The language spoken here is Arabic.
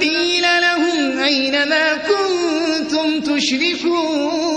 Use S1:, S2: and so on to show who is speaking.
S1: قيل لهم أين ما كنتم تشركون